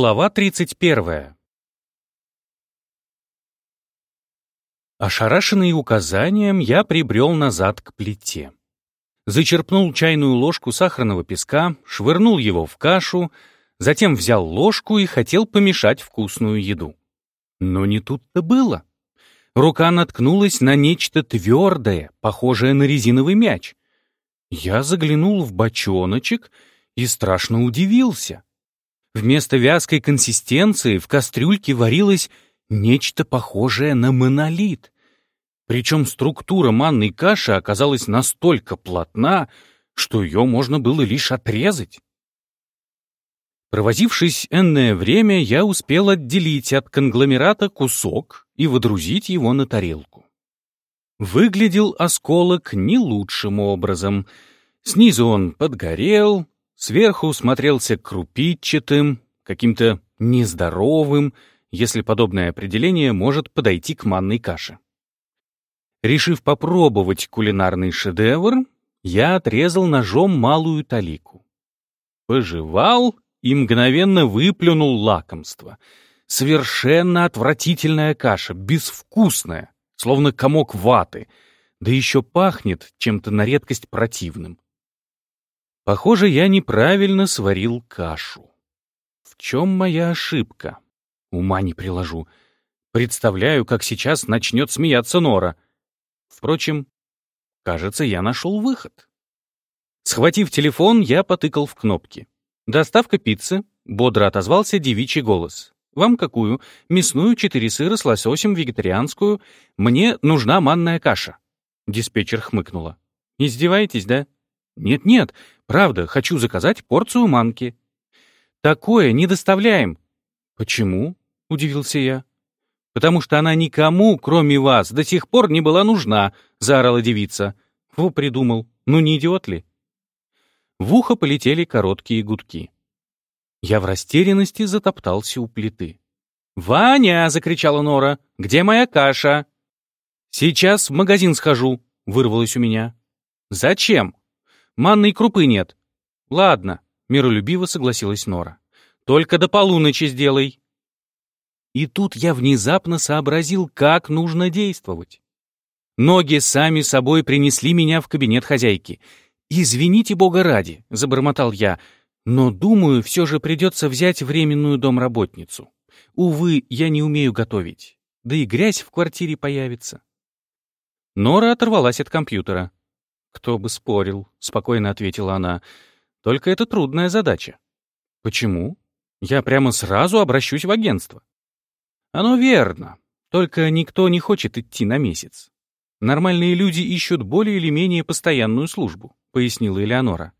Глава 31. Ошарашенный указанием, я прибрел назад к плите. Зачерпнул чайную ложку сахарного песка, швырнул его в кашу, затем взял ложку и хотел помешать вкусную еду. Но не тут-то было. Рука наткнулась на нечто твердое, похожее на резиновый мяч. Я заглянул в бочоночек и страшно удивился. Вместо вязкой консистенции в кастрюльке варилось нечто похожее на монолит. Причем структура манной каши оказалась настолько плотна, что ее можно было лишь отрезать. Провозившись энное время, я успел отделить от конгломерата кусок и водрузить его на тарелку. Выглядел осколок не лучшим образом. Снизу он подгорел, сверху смотрелся крупичатым, каким-то нездоровым, если подобное определение может подойти к манной каше. Решив попробовать кулинарный шедевр, я отрезал ножом малую талику. Пожевал и мгновенно выплюнул лакомство. Совершенно отвратительная каша, безвкусная, словно комок ваты, да еще пахнет чем-то на редкость противным. Похоже, я неправильно сварил кашу. В чем моя ошибка? Ума не приложу. Представляю, как сейчас начнет смеяться Нора. Впрочем, кажется, я нашел выход. Схватив телефон, я потыкал в кнопки. «Доставка пиццы», — бодро отозвался девичий голос. «Вам какую? Мясную, четыре сыра с лососем, вегетарианскую. Мне нужна манная каша». Диспетчер хмыкнула. «Издеваетесь, да?» «Нет-нет, правда, хочу заказать порцию манки». «Такое не доставляем». «Почему?» — удивился я. «Потому что она никому, кроме вас, до сих пор не была нужна», — заорала девица. «Во придумал. Ну не идиот ли?» В ухо полетели короткие гудки. Я в растерянности затоптался у плиты. «Ваня!» — закричала Нора. «Где моя каша?» «Сейчас в магазин схожу», — вырвалось у меня. «Зачем? Манной крупы нет». «Ладно», — миролюбиво согласилась Нора. «Только до полуночи сделай». И тут я внезапно сообразил, как нужно действовать. Ноги сами собой принесли меня в кабинет хозяйки — «Извините Бога ради», — забормотал я, «но, думаю, все же придется взять временную домработницу. Увы, я не умею готовить, да и грязь в квартире появится». Нора оторвалась от компьютера. «Кто бы спорил», — спокойно ответила она, «только это трудная задача». «Почему? Я прямо сразу обращусь в агентство». «Оно верно, только никто не хочет идти на месяц. Нормальные люди ищут более или менее постоянную службу. — пояснила Элеонора.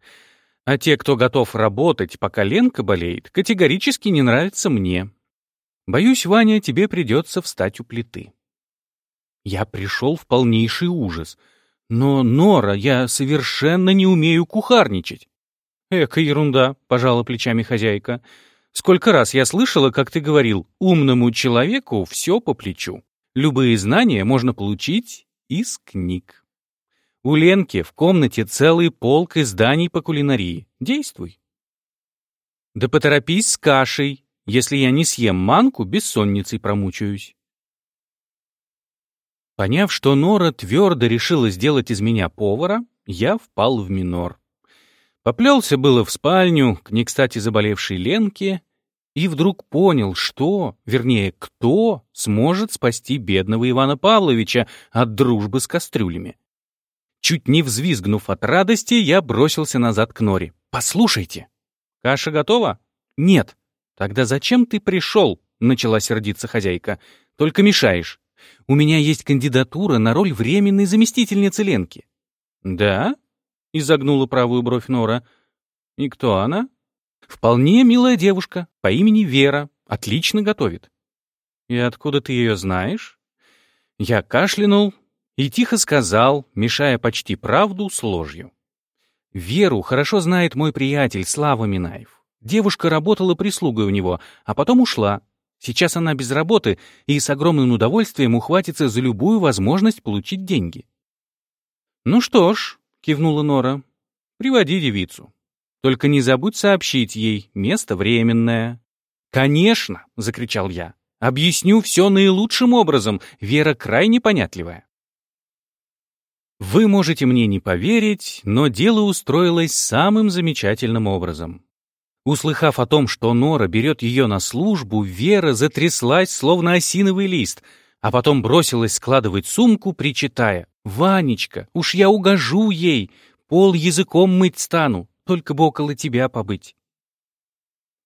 «А те, кто готов работать, пока Ленка болеет, категорически не нравятся мне. Боюсь, Ваня, тебе придется встать у плиты». Я пришел в полнейший ужас. «Но, Нора, я совершенно не умею кухарничать». «Эка ерунда», — пожала плечами хозяйка. «Сколько раз я слышала, как ты говорил, умному человеку все по плечу. Любые знания можно получить из книг». У Ленки в комнате целый полк изданий по кулинарии. Действуй. Да поторопись с кашей. Если я не съем манку, бессонницей промучаюсь. Поняв, что Нора твердо решила сделать из меня повара, я впал в минор. Поплелся было в спальню к не кстати заболевшей Ленке и вдруг понял, что, вернее, кто сможет спасти бедного Ивана Павловича от дружбы с кастрюлями. Чуть не взвизгнув от радости, я бросился назад к Норе. «Послушайте!» «Каша готова?» «Нет». «Тогда зачем ты пришел?» — начала сердиться хозяйка. «Только мешаешь. У меня есть кандидатура на роль временной заместительницы Ленки». «Да?» — изогнула правую бровь Нора. «И кто она?» «Вполне милая девушка, по имени Вера. Отлично готовит». «И откуда ты ее знаешь?» Я кашлянул, и тихо сказал, мешая почти правду с ложью. «Веру хорошо знает мой приятель Слава Минаев. Девушка работала прислугой у него, а потом ушла. Сейчас она без работы и с огромным удовольствием ухватится за любую возможность получить деньги». «Ну что ж», — кивнула Нора, — «приводи девицу. Только не забудь сообщить ей, место временное». «Конечно!» — закричал я. «Объясню все наилучшим образом. Вера крайне понятливая». Вы можете мне не поверить, но дело устроилось самым замечательным образом. Услыхав о том, что Нора берет ее на службу, Вера затряслась, словно осиновый лист, а потом бросилась складывать сумку, причитая. «Ванечка, уж я угожу ей, пол языком мыть стану, только бы около тебя побыть».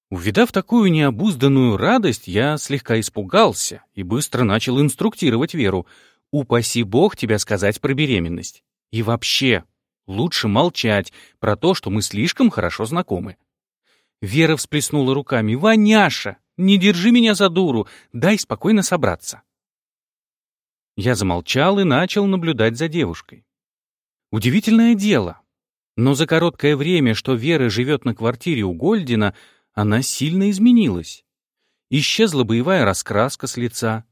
Увидав такую необузданную радость, я слегка испугался и быстро начал инструктировать Веру — Упаси бог тебя сказать про беременность. И вообще, лучше молчать про то, что мы слишком хорошо знакомы. Вера всплеснула руками. «Ваняша, не держи меня за дуру, дай спокойно собраться». Я замолчал и начал наблюдать за девушкой. Удивительное дело. Но за короткое время, что Вера живет на квартире у Гольдина, она сильно изменилась. Исчезла боевая раскраска с лица,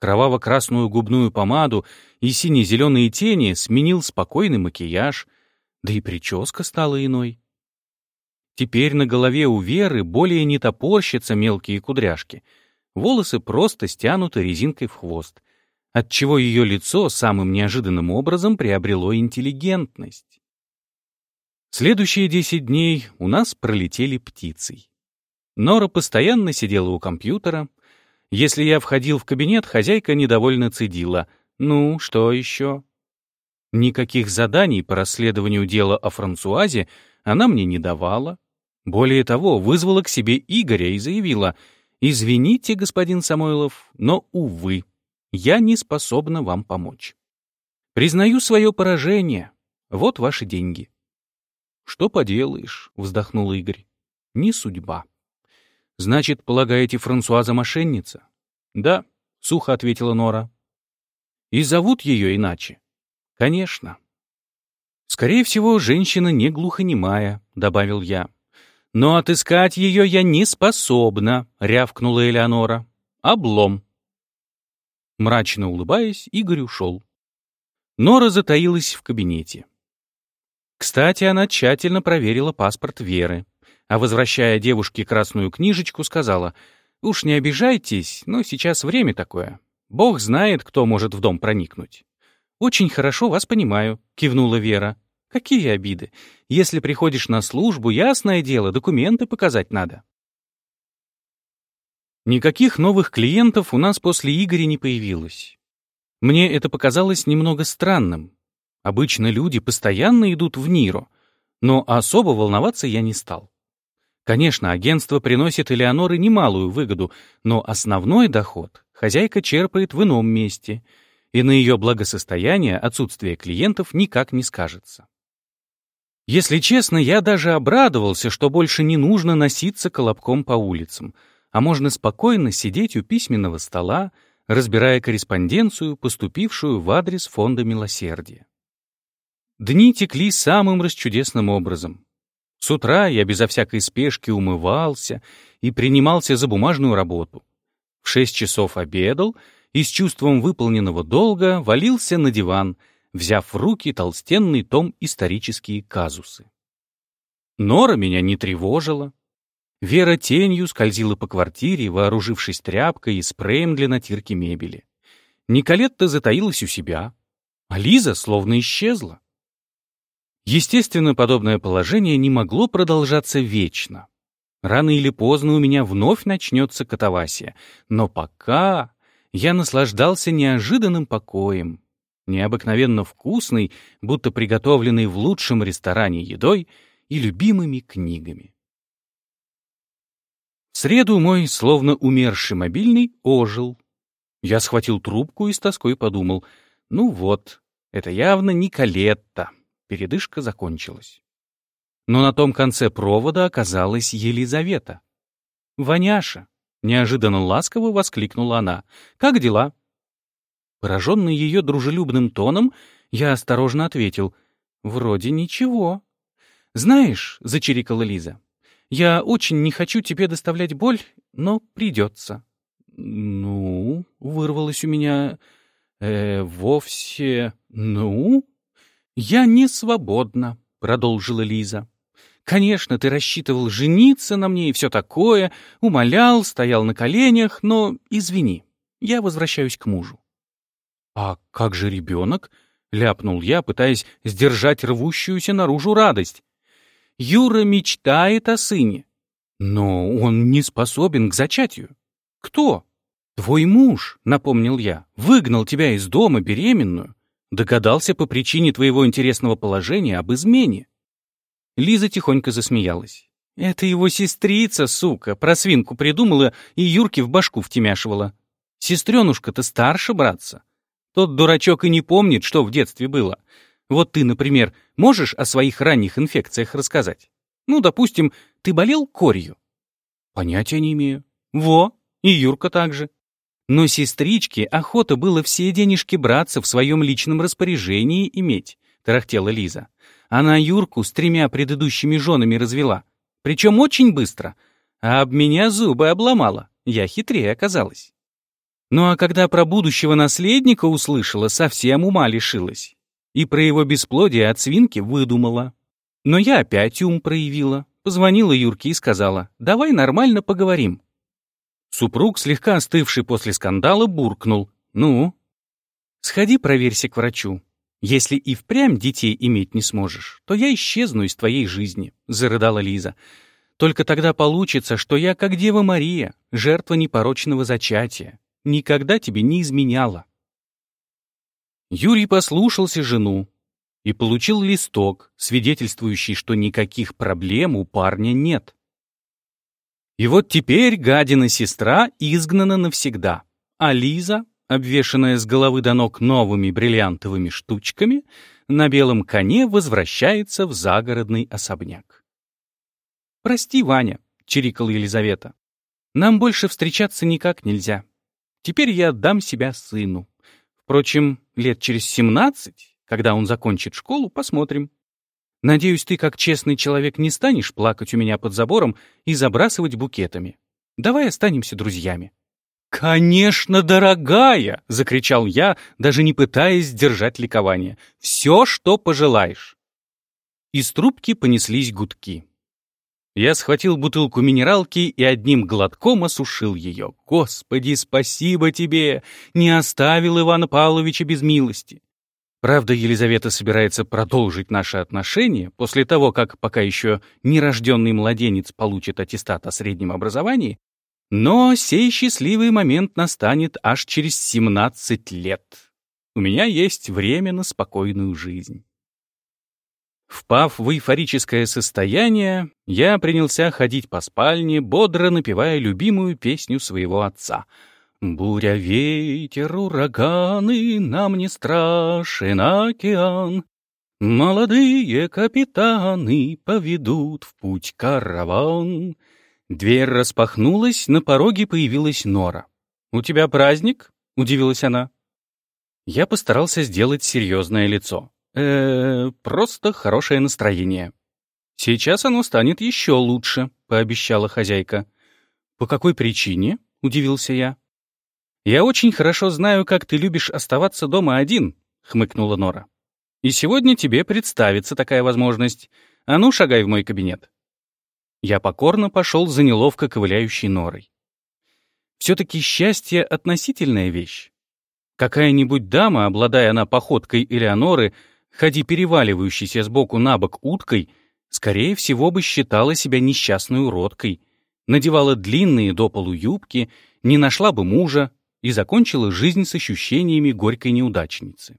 Кроваво-красную губную помаду и сине-зеленые тени сменил спокойный макияж, да и прическа стала иной. Теперь на голове у Веры более не топорщатся мелкие кудряшки. Волосы просто стянуты резинкой в хвост, отчего ее лицо самым неожиданным образом приобрело интеллигентность. Следующие десять дней у нас пролетели птицей. Нора постоянно сидела у компьютера, если я входил в кабинет, хозяйка недовольно цедила. «Ну, что еще?» Никаких заданий по расследованию дела о Франсуазе она мне не давала. Более того, вызвала к себе Игоря и заявила, «Извините, господин Самойлов, но, увы, я не способна вам помочь. Признаю свое поражение. Вот ваши деньги». «Что поделаешь?» — вздохнул Игорь. «Не судьба». «Значит, полагаете, Франсуаза мошенница?» «Да», — сухо ответила Нора. «И зовут ее иначе?» «Конечно». «Скорее всего, женщина не глухонемая», — добавил я. «Но отыскать ее я не способна», — рявкнула Элеонора. «Облом». Мрачно улыбаясь, Игорь ушел. Нора затаилась в кабинете. Кстати, она тщательно проверила паспорт Веры а возвращая девушке красную книжечку, сказала, «Уж не обижайтесь, но сейчас время такое. Бог знает, кто может в дом проникнуть». «Очень хорошо вас понимаю», — кивнула Вера. «Какие обиды? Если приходишь на службу, ясное дело, документы показать надо». Никаких новых клиентов у нас после Игоря не появилось. Мне это показалось немного странным. Обычно люди постоянно идут в Ниро, но особо волноваться я не стал. Конечно, агентство приносит Элеоноры немалую выгоду, но основной доход хозяйка черпает в ином месте, и на ее благосостояние отсутствие клиентов никак не скажется. Если честно, я даже обрадовался, что больше не нужно носиться колобком по улицам, а можно спокойно сидеть у письменного стола, разбирая корреспонденцию, поступившую в адрес Фонда Милосердия. Дни текли самым расчудесным образом. С утра я безо всякой спешки умывался и принимался за бумажную работу. В шесть часов обедал и с чувством выполненного долга валился на диван, взяв в руки толстенный том «Исторические казусы». Нора меня не тревожила. Вера тенью скользила по квартире, вооружившись тряпкой и спреем для натирки мебели. Николетта затаилась у себя, а Лиза словно исчезла. Естественно, подобное положение не могло продолжаться вечно. Рано или поздно у меня вновь начнется катавасия, но пока я наслаждался неожиданным покоем, необыкновенно вкусной, будто приготовленной в лучшем ресторане едой и любимыми книгами. В среду мой, словно умерший мобильный, ожил. Я схватил трубку и с тоской подумал, ну вот, это явно не Калетта. Передышка закончилась. Но на том конце провода оказалась Елизавета. «Ваняша!» — неожиданно ласково воскликнула она. «Как дела?» Пораженный ее дружелюбным тоном, я осторожно ответил. «Вроде ничего». «Знаешь», — зачирикала Лиза, — «я очень не хочу тебе доставлять боль, но придется». «Ну?» — вырвалось у меня. «Э, вовсе... Ну?» «Я не свободна», — продолжила Лиза. Конечно, ты рассчитывал жениться на мне и все такое, умолял, стоял на коленях, но извини, я возвращаюсь к мужу. А как же ребенок? ляпнул я, пытаясь сдержать рвущуюся наружу радость. Юра мечтает о сыне, но он не способен к зачатию. Кто? Твой муж, напомнил я, выгнал тебя из дома беременную, догадался по причине твоего интересного положения об измене. Лиза тихонько засмеялась. Это его сестрица, сука, про свинку придумала и Юрке в башку втемяшивала. Сестренушка-то старше братца. Тот дурачок и не помнит, что в детстве было. Вот ты, например, можешь о своих ранних инфекциях рассказать? Ну, допустим, ты болел корью? Понятия не имею. Во, и Юрка также. Но сестричке охота было все денежки браться в своем личном распоряжении иметь, тарахтела Лиза. Она Юрку с тремя предыдущими женами развела. Причем очень быстро. А об меня зубы обломала. Я хитрее оказалась. Ну а когда про будущего наследника услышала, совсем ума лишилась. И про его бесплодие от свинки выдумала. Но я опять ум проявила. Позвонила Юрке и сказала, давай нормально поговорим. Супруг, слегка остывший после скандала, буркнул. Ну? Сходи проверься к врачу. Если и впрямь детей иметь не сможешь, то я исчезну из твоей жизни, зарыдала Лиза. Только тогда получится, что я как Дева Мария, жертва непорочного зачатия. Никогда тебе не изменяла. Юрий послушался жену, и получил листок, свидетельствующий, что никаких проблем у парня нет. И вот теперь гадина сестра изгнана навсегда, а Лиза, обвешанная с головы до ног новыми бриллиантовыми штучками, на белом коне возвращается в загородный особняк. «Прости, Ваня», — чирикала Елизавета. «Нам больше встречаться никак нельзя. Теперь я отдам себя сыну. Впрочем, лет через семнадцать когда он закончит школу, посмотрим. Надеюсь, ты, как честный человек, не станешь плакать у меня под забором и забрасывать букетами. Давай останемся друзьями». «Конечно, дорогая!» — закричал я, даже не пытаясь сдержать ликование. «Все, что пожелаешь!» Из трубки понеслись гудки. Я схватил бутылку минералки и одним глотком осушил ее. «Господи, спасибо тебе! Не оставил Ивана Павловича без милости!» Правда, Елизавета собирается продолжить наши отношения после того, как пока еще нерожденный младенец получит аттестат о среднем образовании, но сей счастливый момент настанет аж через 17 лет. У меня есть время на спокойную жизнь. Впав в эйфорическое состояние, я принялся ходить по спальне, бодро напевая любимую песню своего отца — Буря, ветер, ураганы, нам не страшен океан. Молодые капитаны поведут в путь караван. Дверь распахнулась, на пороге появилась Нора. «У тебя праздник?» — удивилась она. Я постарался сделать серьезное лицо. Э, просто хорошее настроение. «Сейчас оно станет еще лучше», — пообещала хозяйка. «По какой причине?» — удивился я. «Я очень хорошо знаю, как ты любишь оставаться дома один», — хмыкнула Нора. «И сегодня тебе представится такая возможность. А ну, шагай в мой кабинет». Я покорно пошел за неловко ковыляющей Норой. Все-таки счастье — относительная вещь. Какая-нибудь дама, обладая она походкой Элеоноры, ходи переваливающейся сбоку на бок уткой, скорее всего бы считала себя несчастной уродкой, надевала длинные до полу юбки, не нашла бы мужа, и закончила жизнь с ощущениями горькой неудачницы.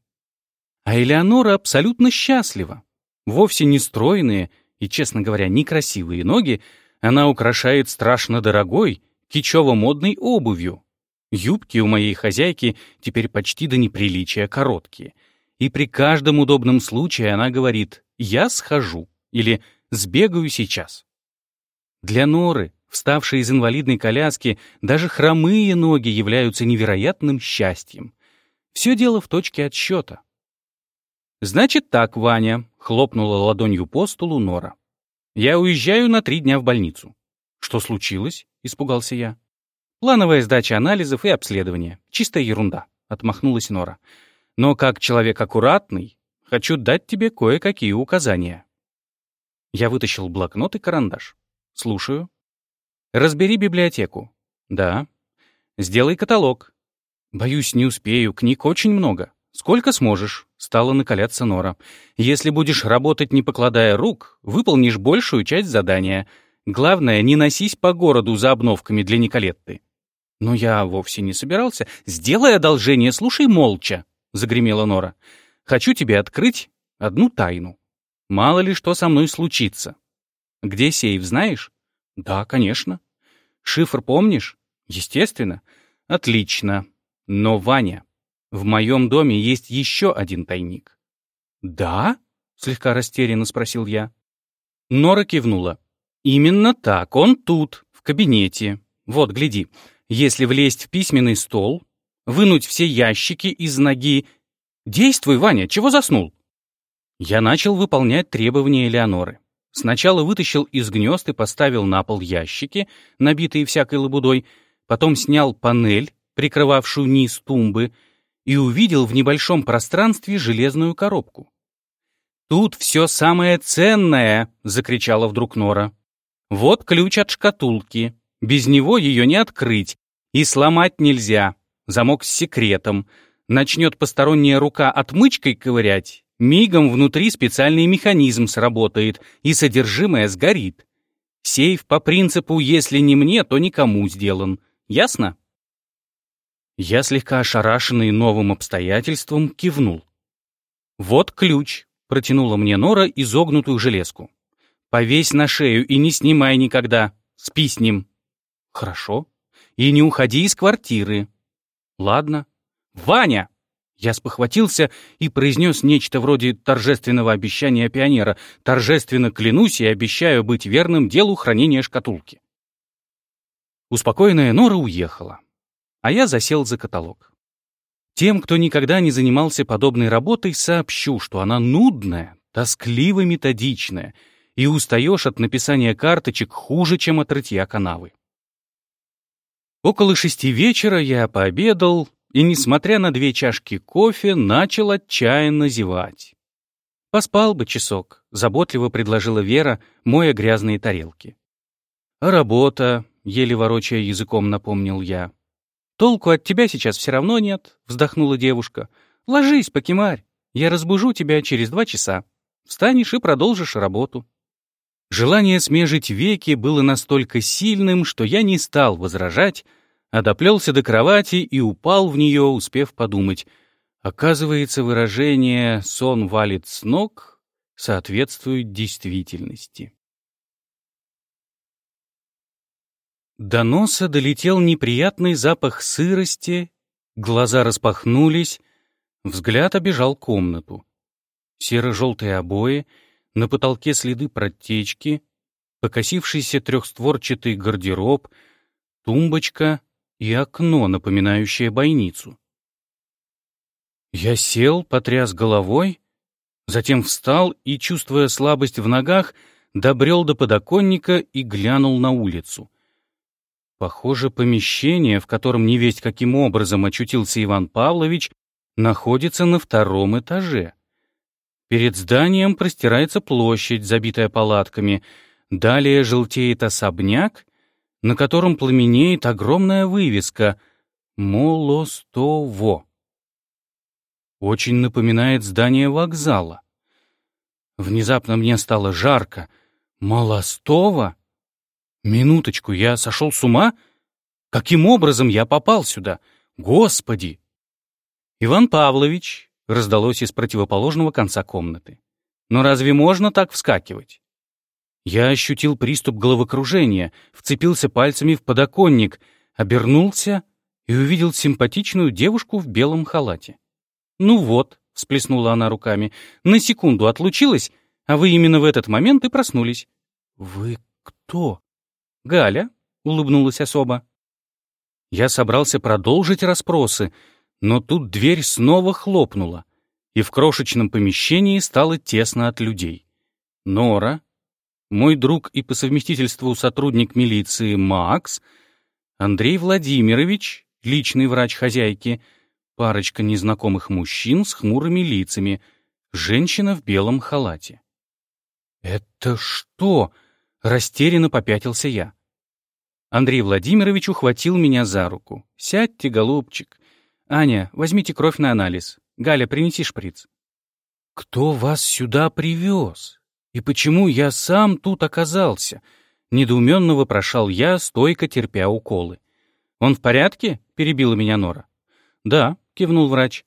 А Элеонора абсолютно счастлива. Вовсе не стройные и, честно говоря, некрасивые ноги она украшает страшно дорогой, кичево-модной обувью. Юбки у моей хозяйки теперь почти до неприличия короткие. И при каждом удобном случае она говорит «я схожу» или «сбегаю сейчас». Для Норы Вставшие из инвалидной коляски, даже хромые ноги являются невероятным счастьем. Все дело в точке отсчета. «Значит так, Ваня», — хлопнула ладонью по столу Нора. «Я уезжаю на три дня в больницу». «Что случилось?» — испугался я. «Плановая сдача анализов и обследования. Чистая ерунда», — отмахнулась Нора. «Но как человек аккуратный, хочу дать тебе кое-какие указания». Я вытащил блокнот и карандаш. Слушаю. Разбери библиотеку. Да. Сделай каталог. Боюсь, не успею, книг очень много. Сколько сможешь, стала накаляться Нора. Если будешь работать, не покладая рук, выполнишь большую часть задания. Главное, не носись по городу за обновками для Николетты. Но я вовсе не собирался. Сделай одолжение, слушай молча, загремела Нора. Хочу тебе открыть одну тайну. Мало ли что со мной случится. Где сейф, знаешь? Да, конечно. Шифр помнишь? Естественно. Отлично. Но, Ваня, в моем доме есть еще один тайник. Да? Слегка растерянно спросил я. Нора кивнула. Именно так, он тут, в кабинете. Вот, гляди. Если влезть в письменный стол, вынуть все ящики из ноги... Действуй, Ваня, чего заснул? Я начал выполнять требования Элеоноры. Сначала вытащил из гнезд и поставил на пол ящики, набитые всякой лабудой, потом снял панель, прикрывавшую низ тумбы, и увидел в небольшом пространстве железную коробку. «Тут все самое ценное!» — закричала вдруг Нора. «Вот ключ от шкатулки. Без него ее не открыть. И сломать нельзя. Замок с секретом. Начнет посторонняя рука отмычкой ковырять, Мигом внутри специальный механизм сработает, и содержимое сгорит. Сейф по принципу «если не мне, то никому» сделан. Ясно? Я, слегка ошарашенный новым обстоятельством, кивнул. «Вот ключ», — протянула мне Нора изогнутую железку. «Повесь на шею и не снимай никогда. Спи с ним». «Хорошо. И не уходи из квартиры». «Ладно». «Ваня!» Я спохватился и произнес нечто вроде торжественного обещания пионера. Торжественно клянусь и обещаю быть верным делу хранения шкатулки. Успокоенная Нора уехала, а я засел за каталог. Тем, кто никогда не занимался подобной работой, сообщу, что она нудная, тоскливо-методичная, и устаешь от написания карточек хуже, чем от рытья канавы. Около шести вечера я пообедал, и, несмотря на две чашки кофе, начал отчаянно зевать. «Поспал бы часок», — заботливо предложила Вера, моя грязные тарелки. «А работа», — еле ворочая языком напомнил я. «Толку от тебя сейчас все равно нет», — вздохнула девушка. «Ложись, покемарь, я разбужу тебя через два часа. Встанешь и продолжишь работу». Желание смежить веки было настолько сильным, что я не стал возражать, а доплелся до кровати и упал в нее, успев подумать. Оказывается, выражение «сон валит с ног» соответствует действительности. До носа долетел неприятный запах сырости, глаза распахнулись, взгляд обежал комнату. Серо-желтые обои, на потолке следы протечки, покосившийся трехстворчатый гардероб, тумбочка, и окно, напоминающее бойницу. Я сел, потряс головой, затем встал и, чувствуя слабость в ногах, добрел до подоконника и глянул на улицу. Похоже, помещение, в котором невесть каким образом очутился Иван Павлович, находится на втором этаже. Перед зданием простирается площадь, забитая палатками, далее желтеет особняк, на котором пламенеет огромная вывеска «Молостово». Очень напоминает здание вокзала. Внезапно мне стало жарко. «Молостово? Минуточку, я сошел с ума? Каким образом я попал сюда? Господи!» «Иван Павлович», — раздалось из противоположного конца комнаты. «Но разве можно так вскакивать? Я ощутил приступ головокружения, вцепился пальцами в подоконник, обернулся и увидел симпатичную девушку в белом халате. «Ну вот», — всплеснула она руками, — «на секунду отлучилась, а вы именно в этот момент и проснулись». «Вы кто?» «Галя», — улыбнулась особа. Я собрался продолжить расспросы, но тут дверь снова хлопнула, и в крошечном помещении стало тесно от людей. Нора, мой друг и по совместительству сотрудник милиции Макс, Андрей Владимирович, личный врач хозяйки, парочка незнакомых мужчин с хмурыми лицами, женщина в белом халате. «Это что?» — растерянно попятился я. Андрей Владимирович ухватил меня за руку. «Сядьте, голубчик. Аня, возьмите кровь на анализ. Галя, принеси шприц». «Кто вас сюда привез? И почему я сам тут оказался?» Недоуменно вопрошал я, стойко терпя уколы. «Он в порядке?» — перебила меня Нора. «Да», — кивнул врач.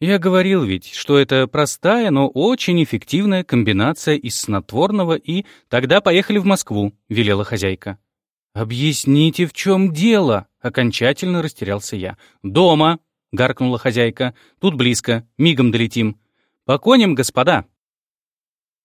«Я говорил ведь, что это простая, но очень эффективная комбинация из снотворного и... Тогда поехали в Москву», — велела хозяйка. «Объясните, в чем дело?» — окончательно растерялся я. «Дома!» — гаркнула хозяйка. «Тут близко. Мигом долетим. По коням, господа!»